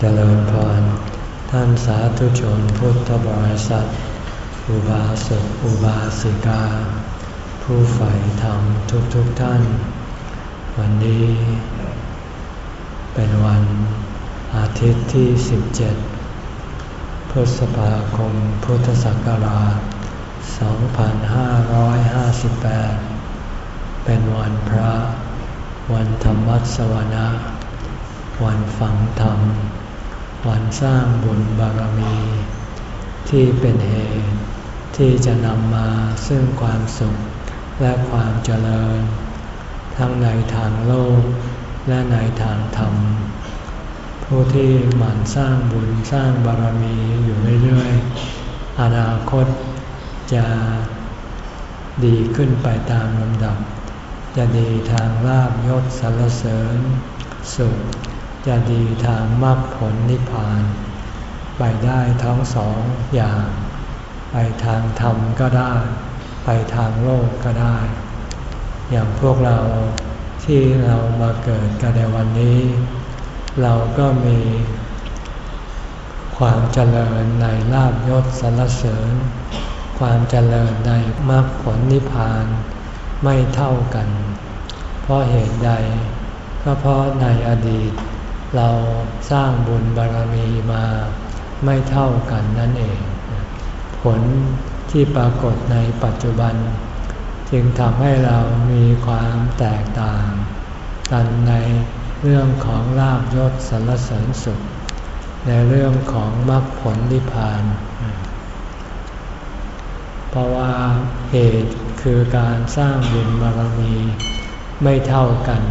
เจริญพร ท่านสาธุชนพุทธบริษัท อุบาสกอุบาสิกา ผู้ใฝ่ธรรมทุกๆทท่าน วันนี้ เป็นวันอาทิตย์ที่ 17 พฤษภาคมพุทธศักราช 2558 เป็นวันพระ วันธรรมสวนะ วันฝังธรรม วันสร้างบุญบารมี ที่เป็นเหตุ ที่จะนำมาซึ่งความสุขและความเจริญ ทั้งในทางโลกและในทางธรรม ผู้ที่หมั่นสร้างบุญสร้างบารมีอยู่เรื่อยๆ อนาคตจะดีขึ้นไปตามลำดับ จะดีทางลาบยศสรรเสริญ สุข จะดีทางมรรคผลนิพพาน ไปได้ทั้งสองอย่าง ไปทางธรรมก็ได้ ไปทางโลกก็ได้ อย่างพวกเราที่เรามาเกิดกันในวันนี้ เราก็มีความเจริญในลาบยศสรรเสริญ ความเจริญในมรรคผลนิพพานไม่เท่ากัน เพราะเหตุใดก็เพราะในอดีต เราสร้างบุญบารมีมาไม่เท่ากันนั่นเอง ผลที่ปรากฏในปัจจุบัน จึงทำให้เรามีความแตกต่าง กันในเรื่องของลาบยศสรรเสริญสุข ในเรื่องของมรรคผลนิพพาน เพราะว่าเหตุคือการสร้างบุญบารมีไม่เท่ากัน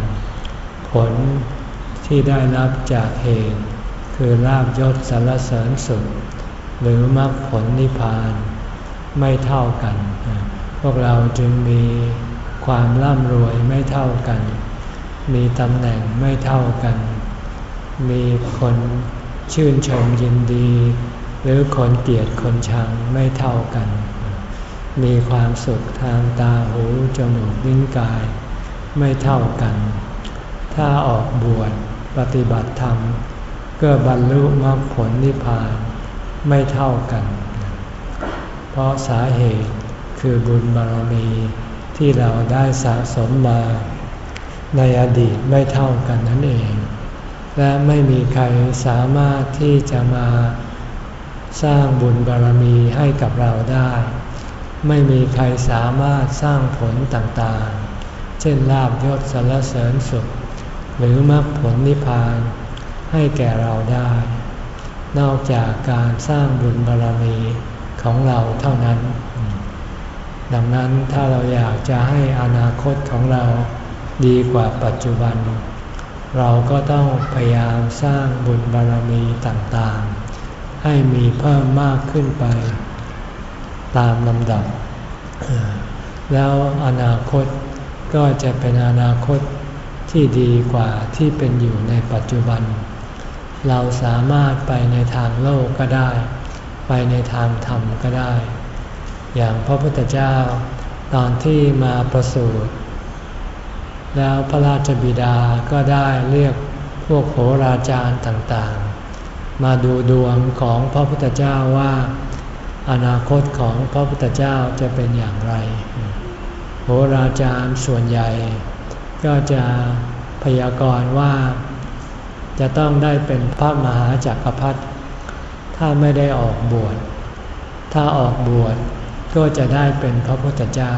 ผล ที่ได้รับจากเหตุคือลาบยศสารเสริญสุข หรือมรรคผลนิพพานไม่เท่ากัน พวกเราจึงมีความร่ำรวยไม่เท่ากัน มีตำแหน่งไม่เท่ากัน มีคนชื่นชมยินดี หรือคนเกลียดคนชังไม่เท่ากัน มีความสุขทางตาหูจมูกลิ้นกายไม่เท่ากัน ถ้าออกบวช ปฏิบัติธรรมก็บรรลุมรรคผลนิพพานไม่เท่ากัน เพราะสาเหตุคือบุญบารมีที่เราได้สะสมมา ในอดีตไม่เท่ากันนั่นเอง และไม่มีใครสามารถที่จะมาสร้างบุญบารมีให้กับเราได้ ไม่มีใครสามารถสร้างผลต่างๆ เช่นลาบยศสรรเสริญสุข หรือมรรคผลนิพพานให้แก่เราได้ นอกจากการสร้างบุญบารรมีของเราเท่านั้น ดังนั้นถ้าเราอยากจะให้อนาคตของเราดีกว่าปัจจุบัน เราก็ต้องพยายามสร้างบุญบารรมีต่างๆ ให้มีเพิ่มมากขึ้นไป ตามลำดับ แล้วอนาคตก็จะเป็นอนาคต ที่ดีกว่าที่เป็นอยู่ในปัจจุบัน เราสามารถไปในทางโลกก็ได้ ไปในทางธรรมก็ได้ อย่างพระพุทธเจ้า ตอนที่มาประสูติแล้วพระราชบิดาก็ได้เรียกพวกโหราจารย์ต่างๆ มาดูดวงของพระพุทธเจ้าว่า อนาคตของพระพุทธเจ้าจะเป็นอย่างไร โหราจารย์ส่วนใหญ่ ก็จะพยากรณ์ว่า จะต้องได้เป็นพระมหาจักรพรรดิถ้าไม่ได้ออกบวช ถ้าออกบวชก็จะได้เป็นพระพุทธเจ้า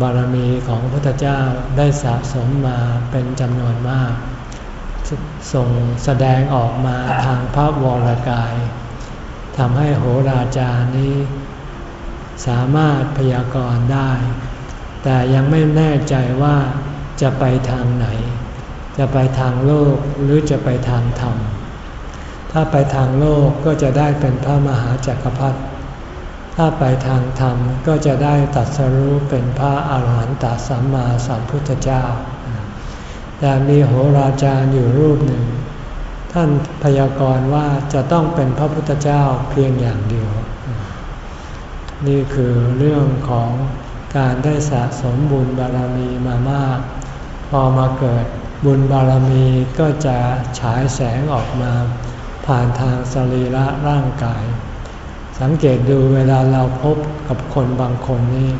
บารมีของพระพุทธเจ้าได้สะสมมาเป็นจำนวนมากส่งแสดงออกมาทางพระวรากายทำให้โหราจานี้ สามารถพยากรณ์ได้ แต่ยังไม่แน่ใจว่าจะไปทางไหน จะไปทางโลกหรือจะไปทางธรรม ถ้าไปทางโลกก็จะได้เป็นพระมหาจักรพรรดิถ้าไปทางธรรมก็จะได้ตัดสรู้เป็นพระอาหารหันตสัมมาสัมพุทธเจ้า แต่มีโหราจารย์อยู่รูปหนึ่ง ท่านพยากรณ์ว่าจะต้องเป็นพระพุทธเจ้าเพียงอย่างเดียว นี่คือเรื่องของ การได้สะสมบุญบารมีมามาก พอมาเกิดบุญบารมีก็จะฉายแสงออกมา ผ่านทางสรีระร่างกาย สังเกตดูเวลาเราพบกับคนบางคนนี่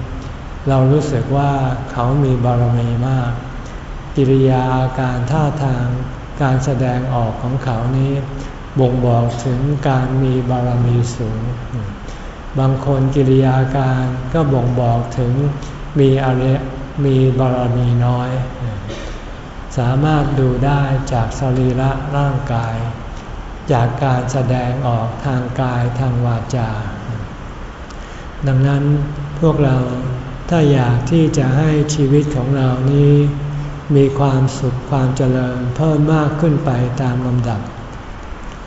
เรารู้สึกว่าเขามีบารมีมาก กิริยาอาการท่าทางการแสดงออกของเขานี้บ่งบอกถึงการมีบารมีสูง บางคนกิริยาการก็บ่งบอกถึงมีอะไรมีบารมีน้อย สามารถดูได้จากสรีระร่างกาย จากการแสดงออกทางกายทางวาจา ดังนั้นพวกเราถ้าอยากที่จะให้ชีวิตของเรานี้ มีความสุขความเจริญเพิ่มมากขึ้นไปตามลำดับ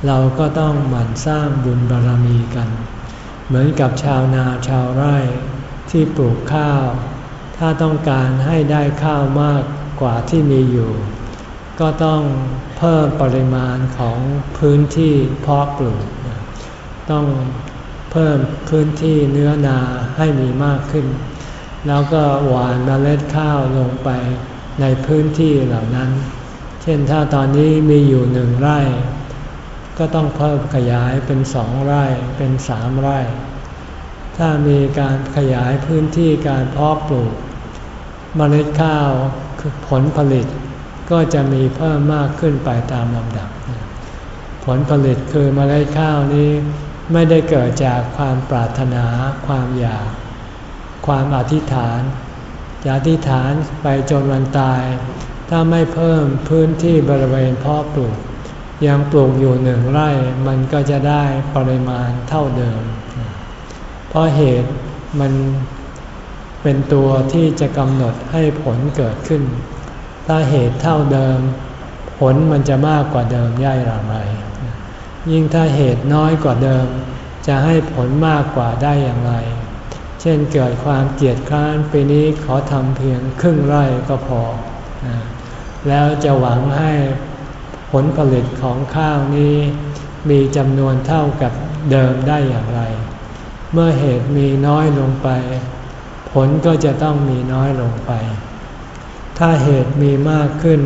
เราก็ต้องหมั่นสร้างบุญบารรมีกัน เหมือนกับชาวนาชาวไร่ที่ปลูกข้าว ถ้าต้องการให้ได้ข้าวมากกว่าที่มีอยู่ ก็ต้องเพิ่มปริมาณของพื้นที่เพาะปลูก ต้องเพิ่มพื้นที่เนื้อนาให้มีมากขึ้น แล้วก็หวานเมล็ดข้าวลงไปในพื้นที่เหล่านั้น เช่นถ้าตอนนี้มีอยู่หนึ่งไร่ ก็ต้องเพิ่มขยายเป็นสองไร่เป็นสามไร่ ถ้ามีการขยายพื้นที่การเพาะปลูกเมล็ดข้าวผลผลิตก็จะมีเพิ่มมากขึ้นไปตามลำดับ ผลผลิตคือเมล็ดข้าวนี้ไม่ได้เกิดจากความปรารถนา ความอยาก ความอธิษฐานจะอธิษฐานไปจนวันตาย ถ้าไม่เพิ่มพื้นที่บริเวณเพ่อปลูก ยังปลูกอยู่หนึ่งไร่มันก็จะได้ปริมาณเท่าเดิม เพราะเหตุมันเป็นตัวที่จะกำหนดให้ผลเกิดขึ้น ถ้าเหตุเท่าเดิม ผลมันจะมากกว่าเดิมย่ายหรือไม่ ยิ่งถ้าเหตุน้อยกว่าเดิม จะให้ผลมากกว่าได้อย่างไร เช่นเกิดความเกียดค้านปีนี้ขอทำเพียงครึ่งไร่ก็พอ แล้วจะหวังให้ ผลผลิตของข้าวนี้มีจำนวนเท่ากับเดิมได้อย่างไร เมื่อเหตุมีน้อยลงไป ผลก็จะต้องมีน้อยลงไป ถ้าเหตุมีมากขึ้น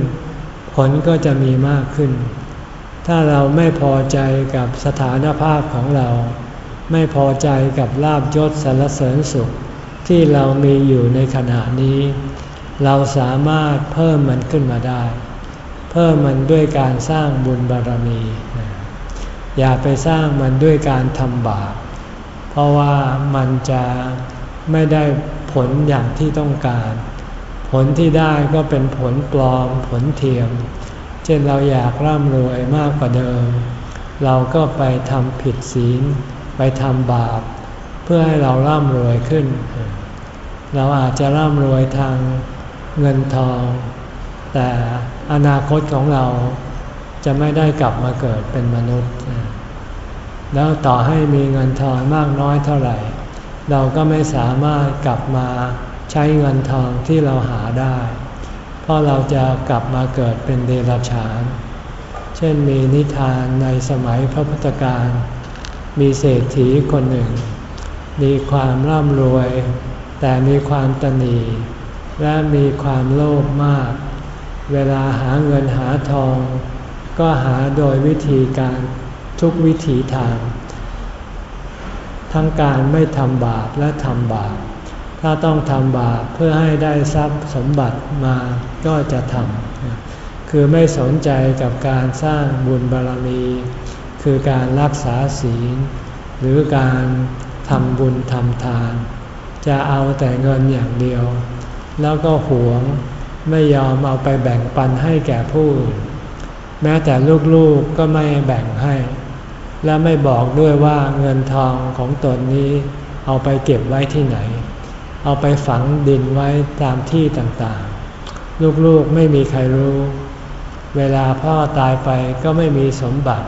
ผลก็จะมีมากขึ้น ถ้าเราไม่พอใจกับสถานภาพของเรา ไม่พอใจกับลาบยศสารเสริญสุขที่เรามีอยู่ในขณะนี้ เราสามารถเพิ่มมันขึ้นมาได้ เพิ่มมันด้วยการสร้างบุญบารมี อย่าไปสร้างมันด้วยการทำบาป เพราะว่ามันจะไม่ได้ผลอย่างที่ต้องการ ผลที่ได้ก็เป็นผลปลอมผลเทียม เช่นเราอยากร่ำรวยมากกว่าเดิม เราก็ไปทำผิดศีล ไปทำบาป เพื่อให้เราร่ำรวยขึ้น เราอาจจะร่ำรวยทางเงินทอง แต่อนาคตของเราจะไม่ได้กลับมาเกิดเป็นมนุษย์ แล้วต่อให้มีเงินทองมากน้อยเท่าไหร่ เราก็ไม่สามารถกลับมาใช้เงินทองที่เราหาได้ เพราะเราจะกลับมาเกิดเป็นเดรัจฉาน เช่นมีนิทานในสมัยพระพุทธการ มีเศรษฐีคนหนึ่ง มีความร่ำรวย แต่มีความตนีและมีความโลภมาก เวลาหาเงินหาทอง ก็หาโดยวิธีการทุกวิถีทาง ทั้งการไม่ทำบาปและทำบาป ถ้าต้องทำบาปเพื่อให้ได้ทรัพย์สมบัติมาก็จะทำ คือไม่สนใจกับการสร้างบุญบารรมี คือการรักษาศีล หรือการทำบุญทำทาน จะเอาแต่เงินอย่างเดียว แล้วก็หวง ไม่ยอมเอาไปแบ่งปันให้แก่ผู้อื่นแม้แต่ลูกๆกก็ไม่แบ่งให้ และไม่บอกด้วยว่าเงินทองของตนนี้ เอาไปเก็บไว้ที่ไหน เอาไปฝังดินไว้ตามที่ต่างๆ ลูกๆไม่มีใครรู้ เวลาพ่อตายไปก็ไม่มีสมบัติ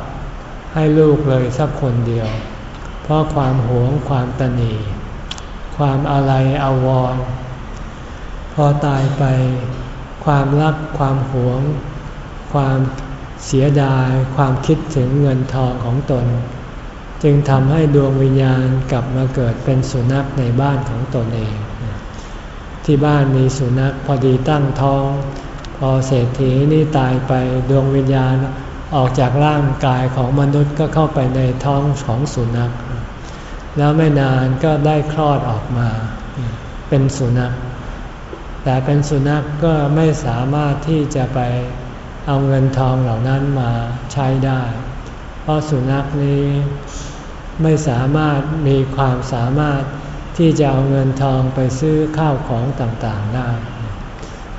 ให้ลูกเลยสักคนเดียว เพราะความหวงความตนี ความอะไรอาวรพอตายไป ความรัก ความหวง ความเสียดาย ความคิดถึงเงินทองของตน จึงทำให้ดวงวิญญาณกลับมาเกิดเป็นสุนัขในบ้านของตนเอง ที่บ้านมีสุนัขพอดีตั้งท้องพพอเศรษฐีนี่ตายไปดวงวิญญาณออกจากร่างกายของมนุษย์ก็เข้าไปในท้องของสุนัข แล้วไม่นานก็ได้คลอดออกมา เป็นสุนัข แต่เป็นสุนัขก็ไม่สามารถที่จะไปเอาเงินทองเหล่านั้นมาใช้ได้ เพราะสุนัขนี้ไม่สามารถมีความสามารถที่จะเอาเงินทองไปซื้อข้าวของต่างๆได้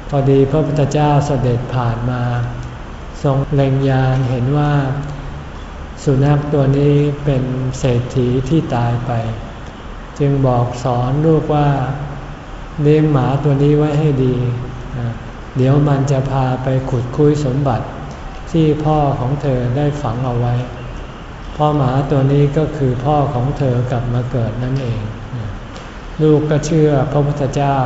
พอดีพระพุทธเจ้าเสด็จผ่านมา ทรงเล็งยานเห็นว่า สุนัขตัวนี้เป็นเศรษฐีที่ตายไป จึงบอกสอนลูกว่า เลี้ยงหมาตัวนี้ไว้ให้ดี เดี๋ยวมันจะพาไปขุดคุยสมบัติ ที่พ่อของเธอได้ฝังเอาไว้ พ่อหมาตัวนี้ก็คือพ่อของเธอกลับมาเกิดนั่นเอง ลูกก็เชื่อพระพุทธเจ้า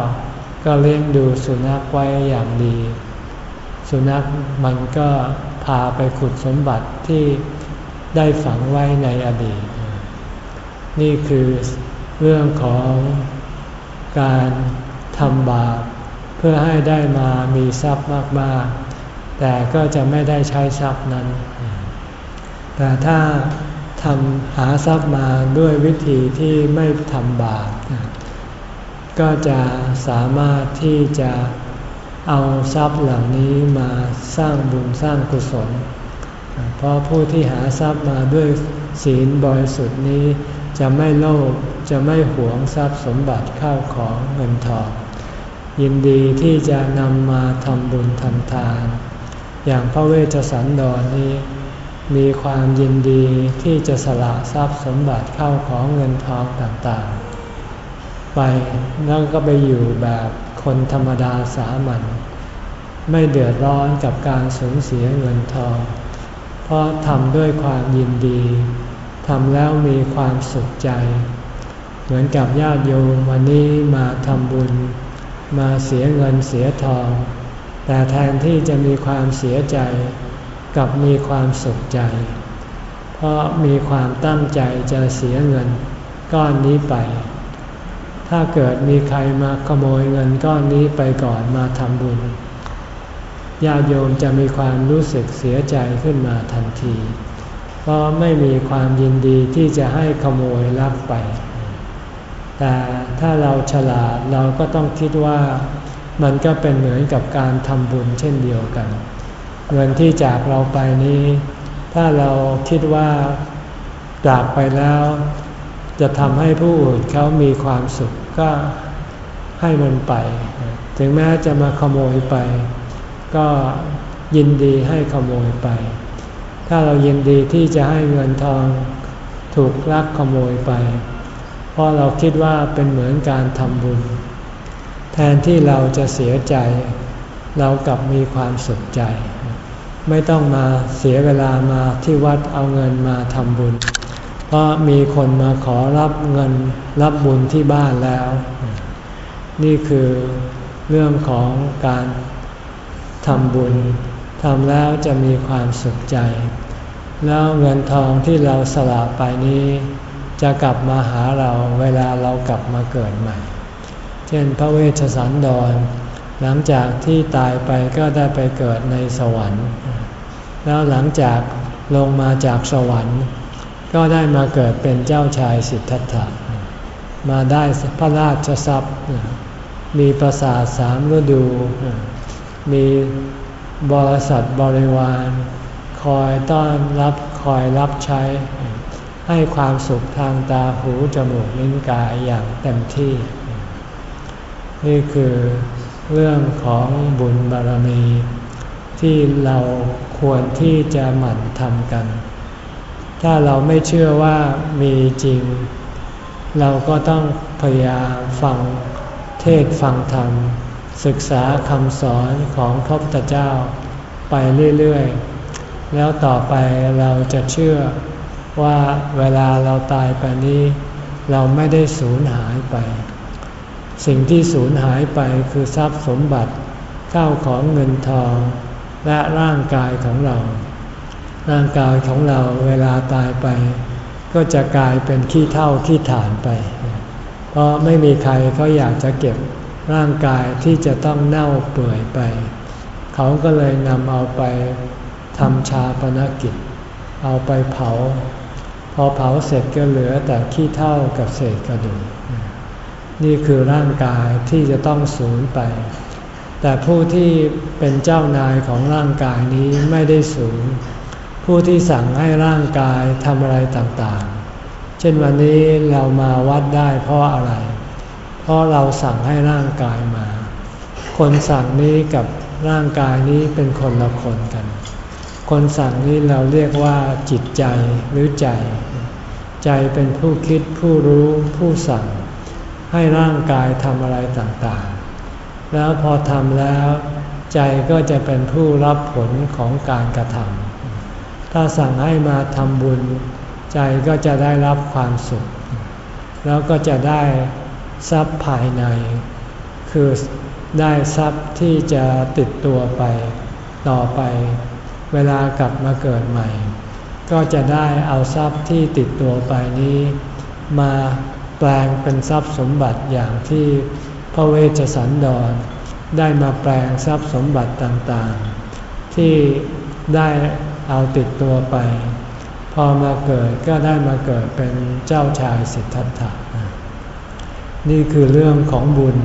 ก็เลี้ยงดูสุนัขไว้อย่างดี สุนัขมันก็พาไปขุดสมบัติที่ได้ฝังไว้ในอดีต นี่คือเรื่องของการ ทำบาปเพื่อให้ได้มามีทรัพย์มากๆ แต่ก็จะไม่ได้ใช้ทรัพย์นั้น แต่ถ้าทำหาทรัพย์มาด้วยวิธีที่ไม่ทำบาปก็จะสามารถที่จะเอาทรัพย์เหล่านี้มาสร้างบุญสร้างกุศล เพราะผู้ที่หาทรัพย์มาด้วยศีลบริสุทธิ์นี้ จะไม่โลภจะไม่หวงทรัพย์สมบัติข้าวของเงินทอง ยินดีที่จะนำมาทำบุญทำทาน อย่างพระเวชสันดรนนี้ มีความยินดีที่จะสละทรัพย์สมบัติเข้าของเงินทองต่างๆ ไปแล้วก็ไปอยู่แบบคนธรรมดาสามัญไม่เดือดร้อนกับการสูญเสียเงินทอง เพราะทำด้วยความยินดีทำแล้วมีความสุขใจ เหมือนกับญาติโยมวันนี้มาทำบุญ มาเสียเงินเสียทอง แต่แทนที่จะมีความเสียใจกับมีความสุขใจ เพราะมีความตั้งใจจะเสียเงินก้อนนี้ไป ถ้าเกิดมีใครมาขโมยเงินก้อนนี้ไปก่อนมาทำบุญญาติโยมจะมีความรู้สึกเสียใจขึ้นมาทันที เพราะไม่มีความยินดีที่จะให้ขโมยรับไป แต่ถ้าเราฉลาดเราก็ต้องคิดว่ามันก็เป็นเหมือนกับการทำบุญเช่นเดียวกัน เงินที่จากเราไปนี้ ถ้าเราคิดว่าจากไปแล้ว จะทำให้ผู้อื่นเขามีความสุขก็ให้มันไป ถึงแม้จะมาขโมยไป ก็ยินดีให้ขโมยไป ถ้าเรายินดีที่จะให้เงินทองถูกลักขโมยไป เพราะเราคิดว่าเป็นเหมือนการทำบุญ แทนที่เราจะเสียใจ เรากลับมีความสุขใจ ไม่ต้องมาเสียเวลามาที่วัดเอาเงินมาทำบุญ เพราะมีคนมาขอรับเงินรับบุญที่บ้านแล้ว นี่คือเรื่องของการทำบุญทำแล้วจะมีความสุขใจ แล้วเงินทองที่เราสละไปนี้ จะกลับมาหาเราเวลาเรากลับมาเกิดใหม่ เช่นพระเวชสันดร หลังจากที่ตายไปก็ได้ไปเกิดในสวรรค์ แล้วหลังจากลงมาจากสวรรค์ ก็ได้มาเกิดเป็นเจ้าชายสิทธัตถะ มาได้พระราชทรัพย์ มีประสาทสามฤดู มีบริษัทบริวาร คอยต้อนรับคอยรับใช้ ให้ความสุขทางตาหูจมูกลิ้นกายอย่างเต็มที่ นี่คือเรื่องของบุญบารมี ที่เราควรที่จะหมั่นทำกัน ถ้าเราไม่เชื่อว่ามีจริง เราก็ต้องพยายามฟังเทศฟังธรรม ศึกษาคำสอนของพระพุทธเจ้าไปเรื่อย ๆ แล้วต่อไปเราจะเชื่อ ว่าเวลาเราตายไปนี้ เราไม่ได้สูญหายไป สิ่งที่สูญหายไปคือทรัพย์สมบัติข้าวของเงินทอง และร่างกายของเรา ร่างกายของเราเวลาตายไป ก็จะกลายเป็นขี้เท่าขี้ฐานไป เพราะไม่มีใครเขาอยากจะเก็บร่างกายที่จะต้องเน่าเปื่อยไป เขาก็เลยนำเอาไปทำชาปนกิจ เอาไปเผา พอเผาเสร็จก็เหลือแต่ขี้เท่ากับเศษกระดูก นี่คือร่างกายที่จะต้องสูญไป แต่ผู้ที่เป็นเจ้านายของร่างกายนี้ไม่ได้สูญ ผู้ที่สั่งให้ร่างกายทำอะไรต่างๆ เช่นวันนี้เรามาวัดได้เพราะอะไร เพราะเราสั่งให้ร่างกายมา คนสั่งนี้กับร่างกายนี้เป็นคนละคนกัน คนสั่งนี้เราเรียกว่าจิตใจหรือใจ ใจเป็นผู้คิดผู้รู้ผู้สั่ง ให้ร่างกายทำอะไรต่างๆ แล้วพอทำแล้ว ใจก็จะเป็นผู้รับผลของการกระทำถ้าสั่งให้มาทำบุญ ใจก็จะได้รับความสุข แล้วก็จะได้ทรัพย์ภายใน คือได้ทรัพย์ที่จะติดตัวไปต่อไป เวลากลับมาเกิดใหม่ ก็จะได้เอาทรัพย์ที่ติดตัวไปนี้ มาแปลงเป็นทรัพย์สมบัติอย่างที่พระเวชสันดร ได้มาแปลงทรัพย์สมบัติต่างๆ ที่ได้เอาติดตัวไป พอมาเกิดก็ได้มาเกิดเป็นเจ้าชายสิทธัตถะนี่คือเรื่องของบุญ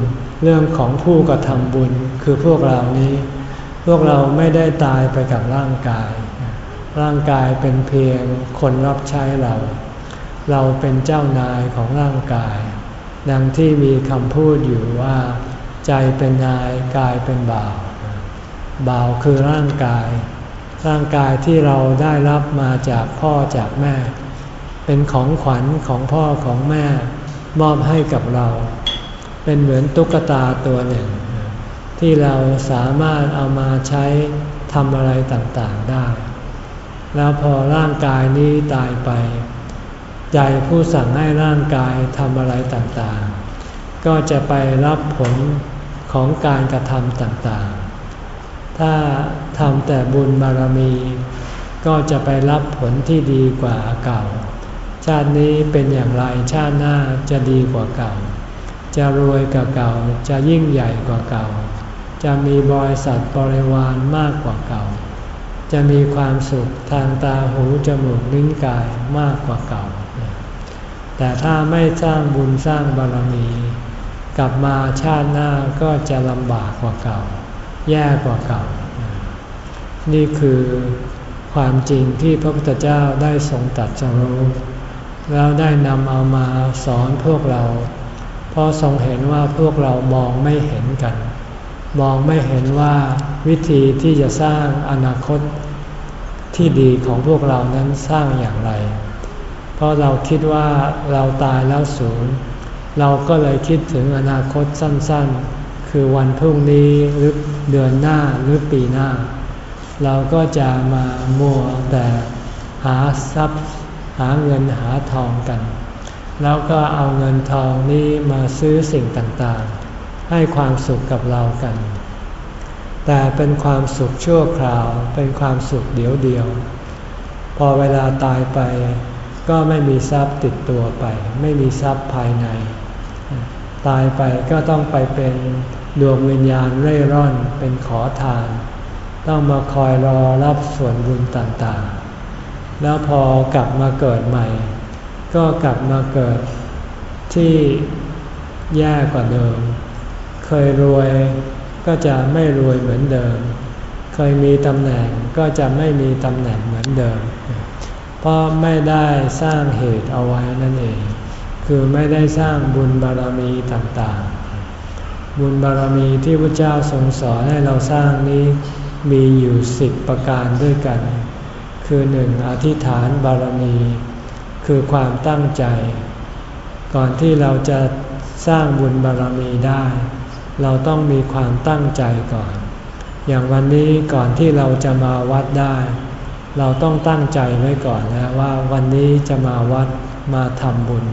เรื่องของผู้กระทำบุญคือพวกเรานี้ พวกเราไม่ได้ตายไปกับร่างกาย ร่างกายเป็นเพียงคนรับใช้เรา เราเป็นเจ้านายของร่างกาย ดังที่มีคำพูดอยู่ว่า ใจเป็นนายกายเป็นบ่าวบ่าวคือร่างกาย ร่างกายที่เราได้รับมาจากพ่อจากแม่ เป็นของขวัญของพ่อของแม่ มอบให้กับเรา เป็นเหมือนตุ๊กตาตัวหนึ่ง ที่เราสามารถเอามาใช้ทำอะไรต่างๆได้ แล้วพอร่างกายนี้ตายไป ใจผู้สั่งให้ร่างกายทำอะไรต่างๆ ก็จะไปรับผลของการกระทำต่างๆ ถ้าทำแต่บุญบารมี ก็จะไปรับผลที่ดีกว่าเก่า ชาตินี้เป็นอย่างไรชาติหน้าจะดีกว่าเก่า จะรวยกว่าเก่า จะยิ่งใหญ่กว่าเก่า จะมีบริษัทบริวารมากกว่าเก่า จะมีความสุขทางตาหูจมูกลิ้นกายมากกว่าเก่า แต่ถ้าไม่สร้างบุญสร้างบารมี กลับมาชาติหน้าก็จะลำบากกว่าเก่า แย่กว่าเก่า นี่คือความจริงที่พระพุทธเจ้าได้ทรงตัดสรู้แล้วได้นำเอามาสอนพวกเรา เพราะทรงเห็นว่าพวกเรามองไม่เห็นกัน มองไม่เห็นว่าวิธีที่จะสร้างอนาคตที่ดีของพวกเรานั้นสร้างอย่างไร เพราะเราคิดว่าเราตายแล้วศูนย์ เราก็เลยคิดถึงอนาคตสั้นๆ คือวันพรุ่งนี้หรือเดือนหน้าหรือปีหน้า เราก็จะมามัวแต่หาทรัพย์หาเงินหาทองกัน แล้วก็เอาเงินทองนี้มาซื้อสิ่งต่างๆ ให้ความสุขกับเรากัน แต่เป็นความสุขชั่วคราว เป็นความสุขเดียวเดียว พอเวลาตายไป ก็ไม่มีทรัพย์ติดตัวไป ไม่มีทรัพย์ภายใน ตายไปก็ต้องไปเป็นดวงวิญญาณเร่ร่อนเป็นขอทาน ต้องมาคอยรอรับส่วนบุญต่างๆ แล้วพอกลับมาเกิดใหม่ ก็กลับมาเกิดที่แย่กว่าเดิม เคยรวยก็จะไม่รวยเหมือนเดิม เคยมีตำแหน่งก็จะไม่มีตำแหน่งเหมือนเดิม เพราะไม่ได้สร้างเหตุเอาไว้นั่นเอง คือไม่ได้สร้างบุญบารมีต่างๆ บุญบารมีที่พระเจ้าทรงสอนให้เราสร้างนี้มีอยู่สิบประการด้วยกัน คือหนึ่งอธิษฐานบารมี คือความตั้งใจ ก่อนที่เราจะสร้างบุญบารรมีได้ เราต้องมีความตั้งใจก่อน อย่างวันนี้ก่อนที่เราจะมาวัดได้ เราต้องตั้งใจไว้ก่อนนะว่าวันนี้จะมาวัดมาทำบุญ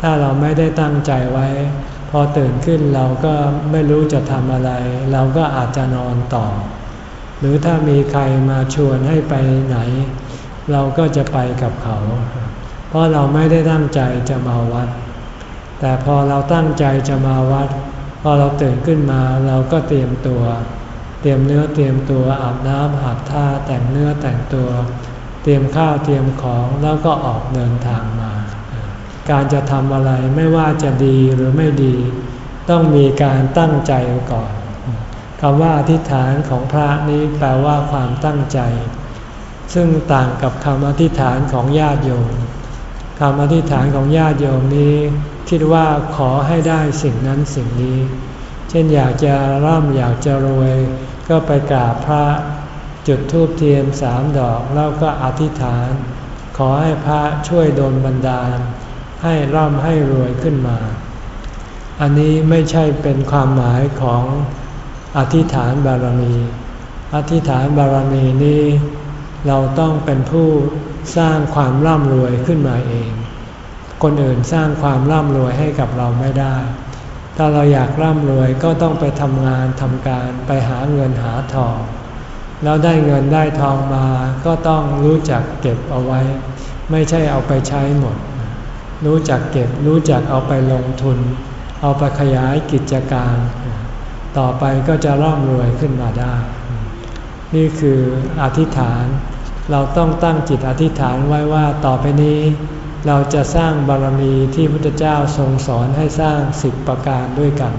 ถ้าเราไม่ได้ตั้งใจไว้ พอตื่นขึ้นเราก็ไม่รู้จะทำอะไร เราก็อาจจะนอนต่อ หรือถ้ามีใครมาชวนให้ไปไหน เราก็จะไปกับเขา เพราะเราไม่ได้ตั้งใจจะมาวัด แต่พอเราตั้งใจจะมาวัด พอเราตื่นขึ้นมาเราก็เตรียมตัว เตรียมเนื้อเตรียมตัวอาบน้ำอาบท่าแต่งเนื้อแต่งตัว เตรียมข้าวเตรียมของแล้วก็ออกเดินทางมา การจะทำอะไรไม่ว่าจะดีหรือไม่ดี ต้องมีการตั้งใจก่อนคำว่าอธิษฐานของพระนี้แปลว่าความตั้งใจ ซึ่งต่างกับคำอธิษฐานของญาติโยมคำอธิษฐานของญาติโยมนี้ คิดว่าขอให้ได้สิ่งนั้นสิ่งนี้ เช่นอยากจะร่ำอยากจะรวย ก็ไปกราบพระจุดธูปเทียนสามดอกแล้วก็อธิษฐาน ขอให้พระช่วยดลบันดาล ให้ร่ำให้รวยขึ้นมา อันนี้ไม่ใช่เป็นความหมายของอธิษฐานบารมี อธิษฐานบารมีนี้ เราต้องเป็นผู้สร้างความร่ำรวยขึ้นมาเอง คนอื่นสร้างความร่ำรวยให้กับเราไม่ได้ ถ้าเราอยากร่ำรวยก็ต้องไปทำงานทำการไปหาเงินหาทอง แล้วได้เงินได้ทองมาก็ต้องรู้จักเก็บเอาไว้ ไม่ใช่เอาไปใช้หมด รู้จักเก็บรู้จักเอาไปลงทุน เอาไปขยายกิจการ ต่อไปก็จะร่ำรวยขึ้นมาได้ นี่คืออธิษฐานเราต้องตั้งจิตอธิษฐานไว้ว่าต่อไปนี้ เราจะสร้างบารมีที่พุทธเจ้าทรงสอนให้สร้างสิบประการด้วยกัน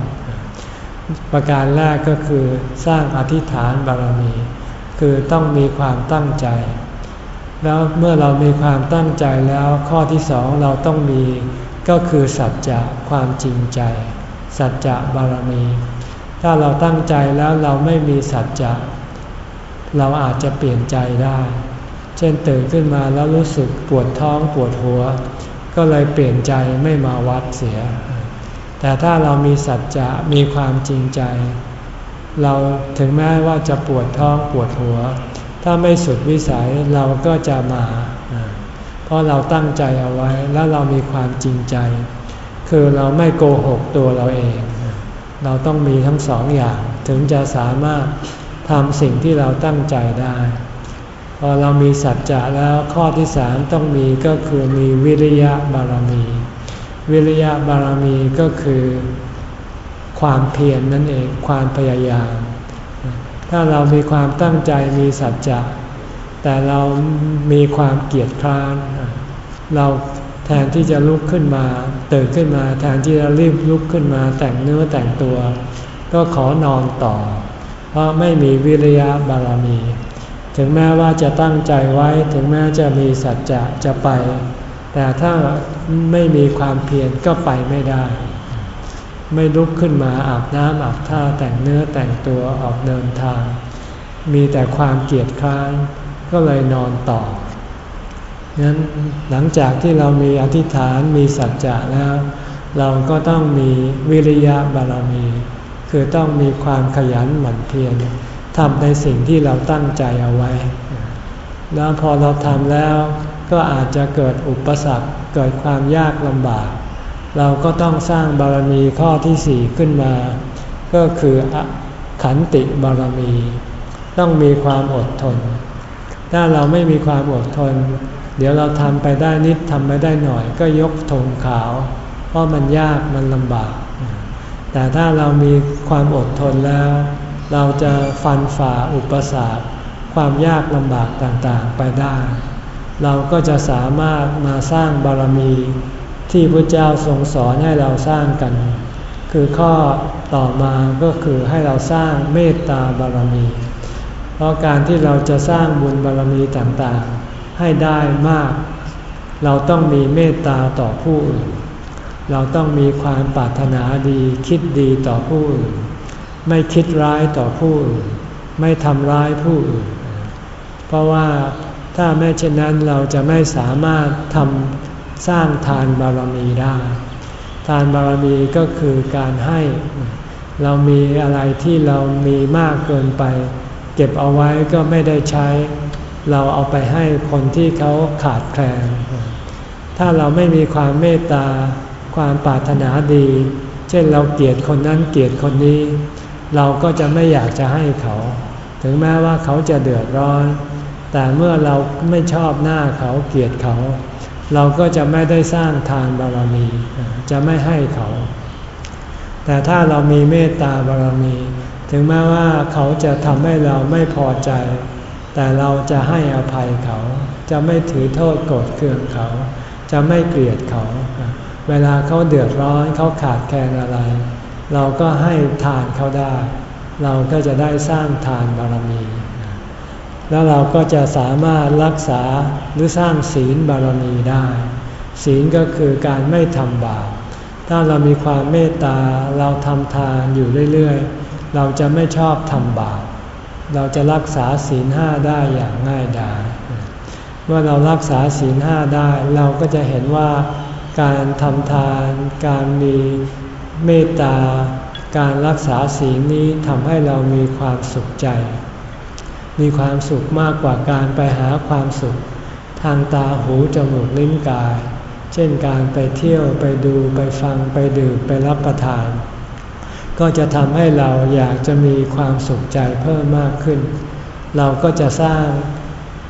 ประการแรกก็คือสร้างอธิษฐานบารมี คือต้องมีความตั้งใจ แล้วเมื่อเรามีความตั้งใจแล้วข้อที่สองเราต้องมีก็คือสัจจะความจริงใจ สัจจะบารมี ถ้าเราตั้งใจแล้วเราไม่มีสัจจะ เราอาจจะเปลี่ยนใจได้ เช่นตื่นขึ้นมาแล้วรู้สึกปวดท้องปวดหัว ก็เลยเปลี่ยนใจไม่มาวัดเสีย แต่ถ้าเรามีสัจจะมีความจริงใจ เราถึงแม้ว่าจะปวดท้องปวดหัว ถ้าไม่สุดวิสัยเราก็จะมา เพราะเราตั้งใจเอาไว้แล้วเรามีความจริงใจ คือเราไม่โกหกตัวเราเอง เราต้องมีทั้งสองอย่างถึงจะสามารถทำสิ่งที่เราตั้งใจได้ พอเรามีสัจจะแล้วข้อที่สามต้องมีก็คือมีวิริยะบารมี วิริยะบารมีก็คือ ความเพียรนนั่นเองความพยายาม ถ้าเรามีความตั้งใจมีสัจจะแต่เรามีความเกียจคร้านเราแทนที่จะลุกขึ้นมาตื่นขึ้นมาแทนที่จะรีบลุกขึ้นมาแต่งเนื้อแต่งตัว ก็ขอนอนต่อ เพราะไม่มีวิริยะบารมี ถึงแม้ว่าจะตั้งใจไว้ถึงแม้จะมีสัจจะจะไป แต่ถ้าไม่มีความเพียรก็ไปไม่ได้ ไม่ลุกขึ้นมาอาบน้ำอาบท่าแต่งเนื้อแต่งตัวออกเดินทาง มีแต่ความเกียจคร้านก็เลยนอนต่อนั้นหลังจากที่เรามีอธิษฐานมีสัจจะแล้ว เราก็ต้องมีวิริยะบารมี คือต้องมีความขยันหมั่นเพียร ทำในสิ่งที่เราตั้งใจเอาไว้ แล้วพอเราทำแล้วก็อาจจะเกิดอุปสรรคเกิดความยากลำบาก เราก็ต้องสร้างบารมีข้อที่สี่ขึ้นมา ก็คือขันติบารมี ต้องมีความอดทน ถ้าเราไม่มีความอดทน เดี๋ยวเราทำไปได้นิดทำไปได้หน่อย ก็ยกธงขาว เพราะมันยากมันลำบาก แต่ถ้าเรามีความอดทนแล้ว เราจะฟันฝ่าอุปสรรคความยากลำบากต่างๆไปได้ เราก็จะสามารถมาสร้างบารมีที่พระเจ้าทรงสอนให้เราสร้างกัน คือข้อต่อมาก็คือให้เราสร้างเมตตาบารมี เพราะการที่เราจะสร้างบุญบารมีต่างๆ ให้ได้มาก เราต้องมีเมตตาต่อผู้อื่น เราต้องมีความปรารถนาดีคิดดีต่อผู้อื่น ไม่คิดร้ายต่อผู้อื่นไม่ทำร้ายผู้อื่น เพราะว่าถ้าไม่เช่นนั้นเราจะไม่สามารถทำสร้างทานบารมีได้ ทานบารมีก็คือการให้ เรามีอะไรที่เรามีมากเกินไป เก็บเอาไว้ก็ไม่ได้ใช้ เราเอาไปให้คนที่เขาขาดแคลน ถ้าเราไม่มีความเมตตา ความปรารถนาดี เช่นเราเกลียดคนนั้นเกลียดคนนี้ เราก็จะไม่อยากจะให้เขา ถึงแม้ว่าเขาจะเดือดร้อน แต่เมื่อเราไม่ชอบหน้าเขาเกลียดเขา เราก็จะไม่ได้สร้างทานบารมี จะไม่ให้เขา แต่ถ้าเรามีเมตตาบารมี ถึงแม้ว่าเขาจะทำให้เราไม่พอใจ แต่เราจะให้อภัยเขา จะไม่ถือโทษโกรธเคืองเขา จะไม่เกลียดเขา เวลาเขาเดือดร้อนเขาขาดแคลนอะไร เราก็ให้ทานเขาได้ เราก็จะได้สร้างทานบารมี แล้วเราก็จะสามารถรักษาหรือสร้างศีลบารมีได้ ศีลก็คือการไม่ทำบาป ถ้าเรามีความเมตตาเราทำทานอยู่เรื่อยๆ เราจะไม่ชอบทำบาป เราจะรักษาศีลห้าได้อย่างง่ายดายเมื่อเรารักษาศีลห้าได้ เราก็จะเห็นว่าการทำทาน การมี เมตตาการรักษาศีลนี้ทำให้เรามีความสุขใจ มีความสุขมากกว่าการไปหาความสุข ทางตาหูจมูกลิ้นกาย เช่นการไปเที่ยวไปดูไปฟังไปดื่มไปรับประทาน ก็จะทำให้เราอยากจะมีความสุขใจเพิ่มมากขึ้น เราก็จะสร้าง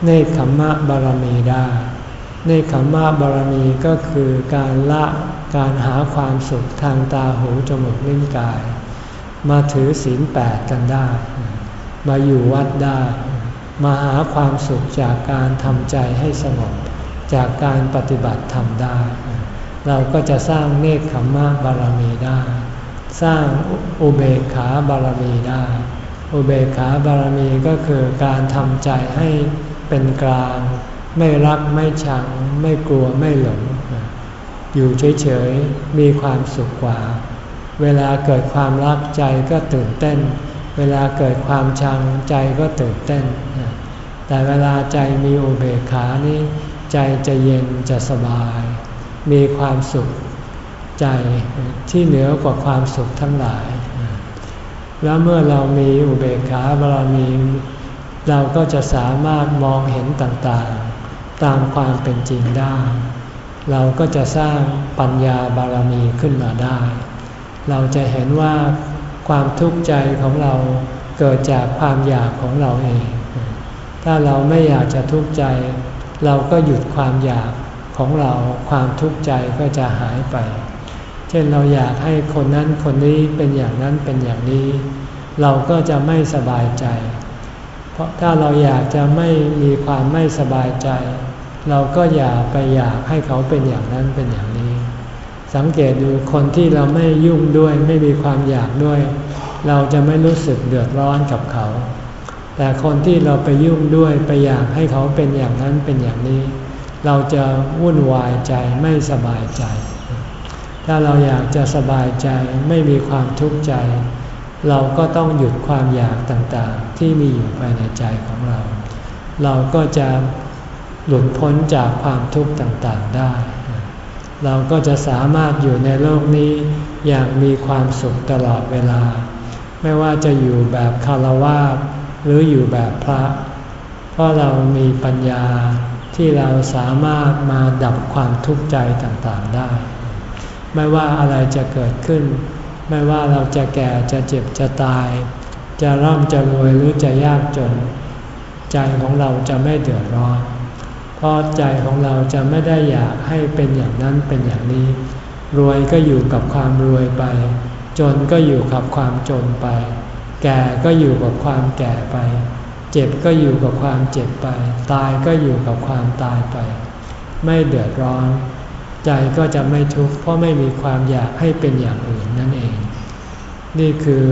เนคขมมะบารมีได้ เนคขมะบารมีก็คือการละการหาความสุขทางตาหูจมูกลิ้นกาย มาถือศีลแปดกันได้ มาอยู่วัดได้ มาหาความสุขจากการทำใจให้สงบ จากการปฏิบัติธรรมได้ เราก็จะสร้างเนคขมมะบารมีได้ สร้างอุเบกขาบารมีได้ อุเบกขาบารมีก็คือการทำใจให้เป็นกลาง ไม่รักไม่ชัง ไม่กลัวไม่หลง อยู่เฉยๆ มีความสุขกว่า เวลาเกิดความรักใจก็ตื่นเต้น เวลาเกิดความชังใจก็ตื่นเต้น แต่เวลาใจมีอุเบกขานี้ ใจจะเย็นจะสบาย มีความสุขใจที่เหนือกว่าความสุขทั้งหลาย แล้วเมื่อเรามีอุเบกขาบารมีเราก็จะสามารถมองเห็นต่าง ตามความเป็นจริงได้ เราก็จะสร้างปัญญาบารมีขึ้นมาได้ เราจะเห็นว่าความทุกข์ใจของเราเกิดจากความอยากของเราเอง ถ้าเราไม่อยากจะทุกข์ใจ เราก็หยุดความอยากของเรา ความทุกข์ใจก็จะหายไป เช่นเราอยากให้คนนั้นคนนี้เป็นอย่างนั้นเป็นอย่างนี้ เราก็จะไม่สบายใจ เพราะถ้าเราอยากจะไม่มีความไม่สบายใจ เราก็อย่าไปอยากให้เขาเป็นอย่างนั้นเป็นอย่างนี้ สังเกตดูคนที่เราไม่ยุ่งด้วยไม่มีความอยากด้วย เราจะไม่รู้สึกเดือดร้อนกับเขา แต่คนที่เราไปยุ่งด้วยไปอยากให้เขาเป็นอย่างนั้นเป็นอย่างนี้ เราจะวุ่นวายใจไม่สบายใจ ถ้าเราอยากจะสบายใจไม่มีความทุกข์ใจ เราก็ต้องหยุดความอยากต่างๆ ที่มีอยู่ภายในใจของเรา เราก็จะหลุดพ้นจากความทุกข์ต่างๆได้ เราก็จะสามารถอยู่ในโลกนี้อย่างมีความสุขตลอดเวลา ไม่ว่าจะอยู่แบบคารวะหรืออยู่แบบพระ เพราะเรามีปัญญาที่เราสามารถมาดับความทุกข์ใจต่างๆได้ ไม่ว่าอะไรจะเกิดขึ้น ไม่ว่าเราจะแก่จะเจ็บจะตาย จะร่ำจะรวยหรือจะยากจน ใจของเราจะไม่เดือดร้อน เพราะใจของเราจะไม่ได้อยากให้เป็นอย่างนั้นเป็นอย่างนี้ รวยก็อยู่กับความรวยไป จนก็อยู่กับความจนไป แก่ก็อยู่กับความแก่ไป เจ็บก็อยู่กับความเจ็บไป ตายก็อยู่กับความตายไป ไม่เดือดร้อน ใจก็จะไม่ทุกข์เพราะไม่มีความอยากให้เป็นอย่างอื่นนั่นเอง นี่คือ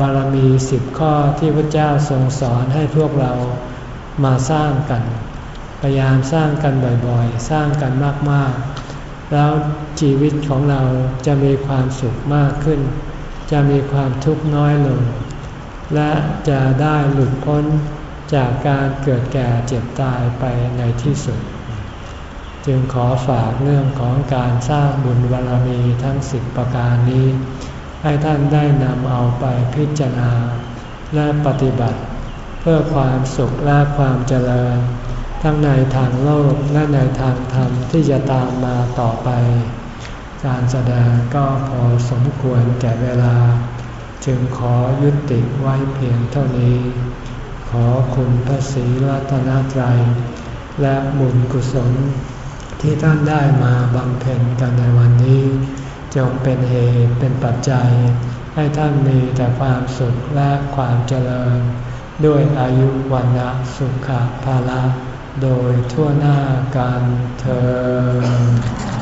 บารมีสิบข้อที่พระเจ้าทรงสอนให้พวกเรามาสร้างกัน พยายามสร้างกันบ่อยๆ สร้างกันมากๆ แล้วชีวิตของเราจะมีความสุขมากขึ้น จะมีความทุกข์น้อยลง และจะได้หลุดพ้นจากการเกิดแก่เจ็บตายไปในที่สุด จึงขอฝากเรื่องของการสร้างบุญบารมีทั้งสิบประการนี้ ให้ท่านได้นำเอาไปพิจารณา และปฏิบัติ เพื่อความสุขและความเจริญ ทั้งในทางโลกและในทางธรรมที่จะตามมาต่อไป การแสดงก็พอสมควรแก่เวลา จึงขอยุติไว้เพียงเท่านี้ ขอคุณพระศรีรัตนตรัยและบุญกุศล ที่ท่านได้มาบำเพ็ญกันในวันนี้ จงเป็นเหตุเป็นปัจจัย ให้ท่านมีแต่ความสุขและความเจริญ ด้วยอายุวันะสุขภาละ โดยทั่วหน้ากันเธอ